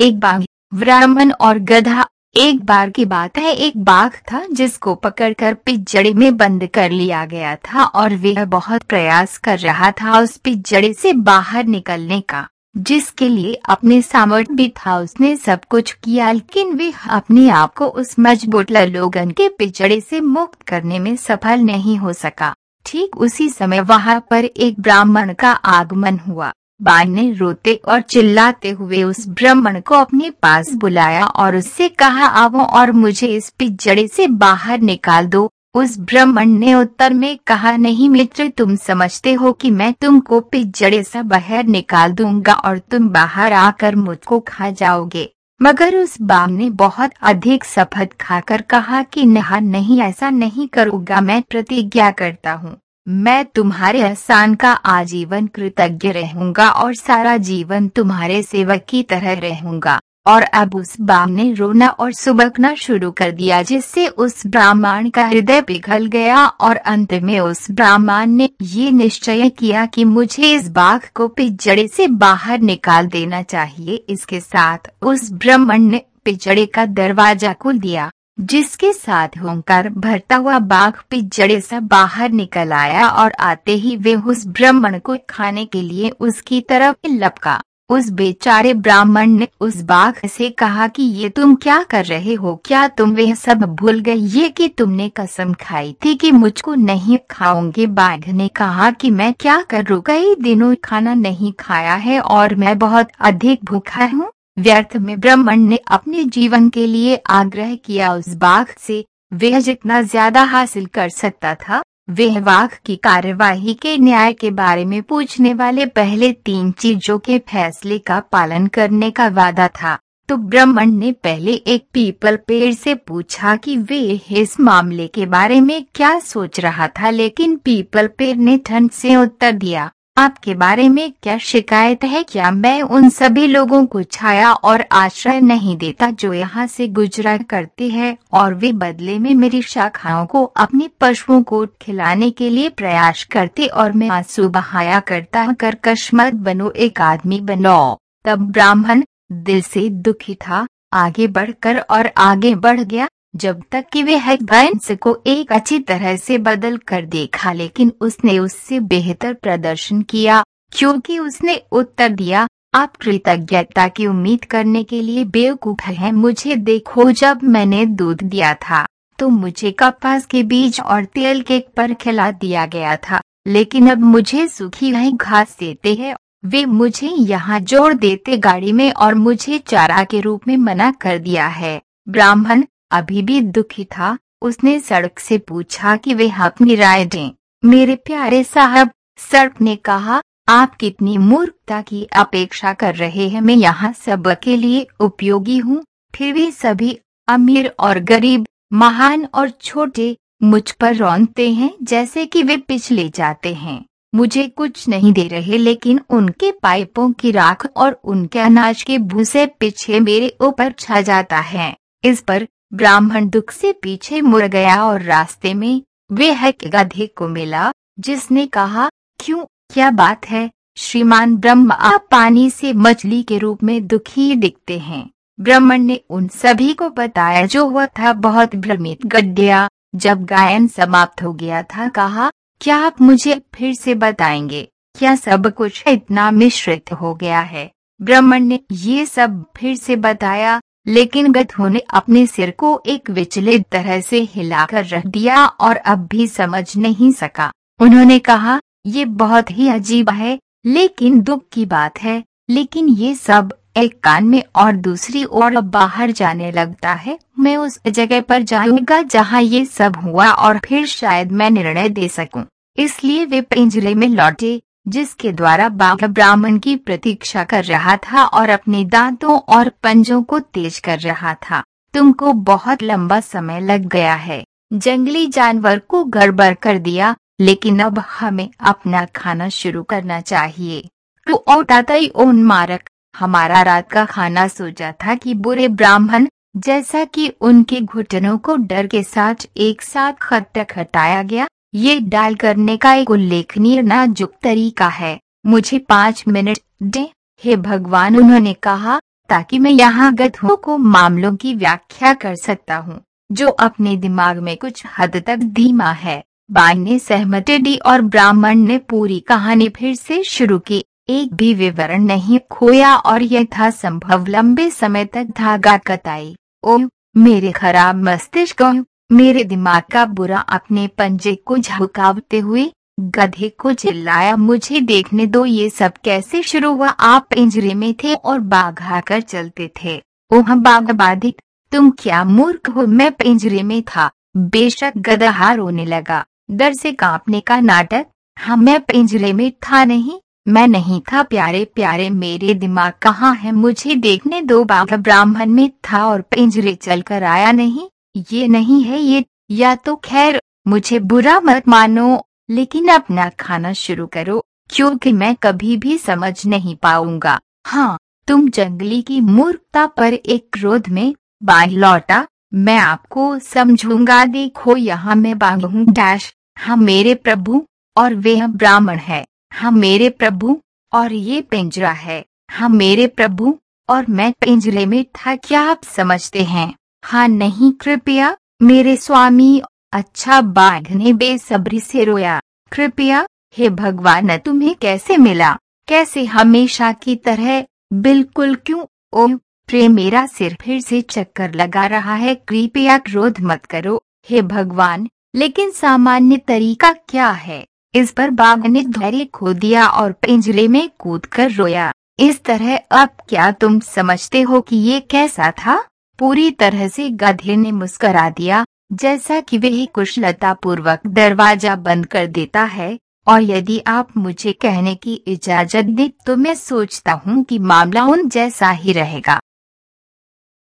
एक बाघ, ब्राह्मण और गधा, एक बार की बात है, एक बाघ था जिसको पकड़कर पिजड़े में बंद कर लिया गया था और वह बहुत प्रयास कर रहा था उस पिजड़े से बाहर निकलने का, जिसके लिए अपने सामर्थ्य भी था। उसने सब कुछ किया, लेकिन वह अपने आप को उस मज़बूत लोगन के पिजड़े से मुक्त करने में सफल नहीं हो सका। ठीक उसी समय वहाँ पर एक ब्राह्मण का आगमन हुआ। बाई ने रोते और चिल्लाते हुए उस ब्राह्मण को अपने पास बुलाया और उससे कहा आओ और मुझे इस पिजड़े से बाहर निकाल दो। उस ब्राह्मण ने उत्तर में कहा, नहीं मित्र, तुम समझते हो कि मैं तुमको पिजड़े से बाहर निकाल दूँगा और तुम बाहर आकर मुझको खा जाओगे। मगर उस बाम ने बहुत अधिक शपथ खाकर कहा कि, नहा, नहीं, ऐसा नहीं करूँगा, मैं प्रतिज्ञा करता हूँ। मैं तुम्हारे एहसान का आजीवन कृतज्ञ रहूँगा और सारा जीवन तुम्हारे सेवक की तरह रहूँगा। और अब उस बाम ने रोना और सुबकना शुरू कर दिया, जिससे उस ब्राह्मण का हृदय पिघल गया और अंत में उस ब्राह्मण ने ये निश्चय किया कि मुझे इस बाघ को पिजड़े से बाहर निकाल देना चाहिए। इसके साथ उस ब्राह्मण ने पिजड़े का दरवाज़ा खोल दिया। जिसके साथ होकर भरता हुआ बाघ पिजड़े से बाहर निकल आया और आते ही वे उस ब्राह्मण को खाने के लिए उसकी तरफ़ लपका। उस बेचारे ब्राह्मण ने उस बाघ से कहा कि ये तुम क्या कर रहे हो? क्या तुम वे सब भूल गए? ये कि तुमने कसम खाई थी कि मुझको नहीं खाओगे? बाघ ने कहा कि मैं क्या करूँ? कई दिनों खाना नहीं खाया है और मैं बहुत अधिक भूखा हूँ। व्यर्थ में ब्राह्मण ने अपने जीवन के लिए आग्रह किया उस बाघ से, वह जितना ज़्यादा हासिल कर सकता था, वह बाघ की कार्यवाही के न्याय के बारे में पूछने वाले पहले तीन चीज़ों के फैसले का पालन करने का वादा था। तो ब्राह्मण ने पहले एक पीपल पेड़ से पूछा कि वे इस मामले के बारे में क्या सोच रहा था, लेकिन पीपल पेड़ ने ठंड से उत्तर दिया आपके बारे में क्या शिकायत है? क्या मैं उन सभी लोगों को छाया और आश्रय नहीं देता जो यहाँ से गुजरा करते हैं और वे बदले में मेरी शाखाओं को अपने पशुओं को खिलाने के लिए प्रयास करते और मैं आँसू बहाया करता कर कशमत बनो, एक आदमी बनो। तब ब्राह्मण दिल से दुखी था। आगे बढ़कर और आगे बढ़ गया। जब तक कि वह बैंस को एक अच्छी तरह से बदल कर देखा, लेकिन उसने उससे बेहतर प्रदर्शन किया, क्योंकि उसने उत्तर दिया, आप कृतज्ञता की उम्मीद करने के लिए बेवकूफ़ हैं। मुझे देखो, जब मैंने दूध दिया था तो मुझे कपास के बीज और तेल केक पर खिला दिया गया था, लेकिन अब मुझे सूखी हुई घास देते हैं। वे मुझे यहाँ जोड़ देते, गाड़ी में और मुझे चारा के रूप में मना कर दिया है। ब्राह्मण अभी भी दुखी था। उसने सड़क से पूछा कि वे अपनी राय दें। मेरे प्यारे साहब, सड़क ने कहा, आप कितनी मूर्खता की अपेक्षा कर रहे हैं। मैं यहाँ सब के लिए उपयोगी हूँ। फिर भी सभी अमीर और गरीब, महान और छोटे, मुझ पर रौनते हैं, जैसे कि वे पिछले जाते हैं। मुझे कुछ नहीं दे रहे, लेकिन उनके पाइपों की राख और उनके अनाज के भूसे पीछे मेरे ऊपर छा जाता है। इस पर ब्राह्मण दुख से पीछे मुड़ गया और रास्ते में वह गधे को मिला, जिसने कहा, क्यों? क्या बात है? श्रीमान ब्रह्म आप पानी से मछली के रूप में दुखी दिखते हैं। ब्राह्मण ने उन सभी को बताया जो हुआ था बहुत भ्रमित गड्ढिया। जब गायन समाप्त हो गया था, कहा, क्या आप मुझे फिर से बताएँगे? क्या सब कुछ इतना मिश्रित हो गया है? ब्राह्मण ने, ये सब फिर से बताया लेकिन गधों ने अपने सिर को एक विचलित तरह से हिलाकर रख दिया और अब भी समझ नहीं सका उन्होंने कहा, ये बहुत ही अजीब है, लेकिन दुख की बात है, लेकिन ये सब एक कान में और दूसरी ओर बाहर जाने लगता है मैं उस जगह पर जाऊँगा जहाँ ये सब हुआ और फिर शायद मैं निर्णय दे सकूँ। इसलिए वे पिंजरे में लौटे जिसके द्वारा बाघ ब्राह्मण की प्रतीक्षा कर रहा था और अपने दांतों और पंजों को तेज कर रहा था। तुमको बहुत लंबा समय लग गया है। जंगली जानवर को गड़बड़ कर दिया, लेकिन अब हमें अपना खाना शुरू करना चाहिए। तो ओन मारक, हमारा रात का खाना सोचा था कि बुरे ब्राह्मण, जैसा कि उनके घुटनों को डर के साथ एक साथ खट खटाया गया ये डाल करने का एक उल्लेखनीय नाजुक तरीका है। मुझे पाँच मिनट दे। हे भगवान, उन्होंने कहा, ताकि मैं यहाँ गधों को मामलों की व्याख्या कर सकता हूँ, जो अपने दिमाग में कुछ हद तक धीमा है। बाई ने सहमति दी और ब्राह्मण ने पूरी कहानी फिर से शुरू की। एक भी विवरण नहीं खोया और यथासंभव लंबे समय तक धागा कताई। ओ मेरे खराब मस्तिष्क। मेरे दिमाग का बुरा अपने पंजे को झुकावते हुए, गधे को चिल्लाया, मुझे देखने दो, ये सब कैसे शुरू हुआ? आप पिंजरे में थे और बाघ आकर चलते थे। ओह, बाघ बाधित, तुम क्या मूर्ख हो? मैं पिंजरे में था। बेशक गदहा रोने लगा। डर से कांपने का नाटक? हाँ मैं पिंजरे में था नहीं। मैं नहीं था, प्यारे प्यारे, मेरे दिमाग कहाँ है? मुझे देखने दो, बाघ ब्राह्मण में था और पिंजरे चलकर आया नहीं। ये नहीं है, ये या तो खैर, मुझे बुरा मत मानो, लेकिन अपना खाना शुरू करो, क्योंकि मैं कभी भी समझ नहीं पाऊँगा। हाँ तुम जंगली की मूर्खता पर एक क्रोध में बाई लौटा, मैं आपको समझूँगा, देखो यहाँ मैं बाघ हूँ डैश हाँ मेरे प्रभु, और वे ब्राह्मण है हाँ मेरे प्रभु, और ये पिंजरा है हाँ मेरे प्रभु, और मैं पिंजरे में था, क्या आप समझते हैं? हाँ नहीं, कृपया मेरे स्वामी अच्छा बाघ ने बेसब्री से रोया। कृपया, हे भगवान, तुम्हें कैसे मिला? कैसे हमेशा की तरह? बिल्कुल क्यों? ओ प्रेम मेरा सिर फिर से चक्कर लगा रहा है, कृपया क्रोध मत करो, हे भगवान। लेकिन सामान्य तरीका क्या है? इस पर बाघ ने धैर्य खो दिया और पिंजरे में कूद कर रोया। इस तरह अब क्या तुम समझते हो कि ये कैसा था? पूरी तरह से गधे ने मुस्करा दिया, जैसा कि वह कुशलता पूर्वक दरवाज़ा बंद कर देता है, और यदि आप मुझे कहने की इजाज़त दें तो मैं सोचता हूँ कि मामला उन जैसा ही रहेगा।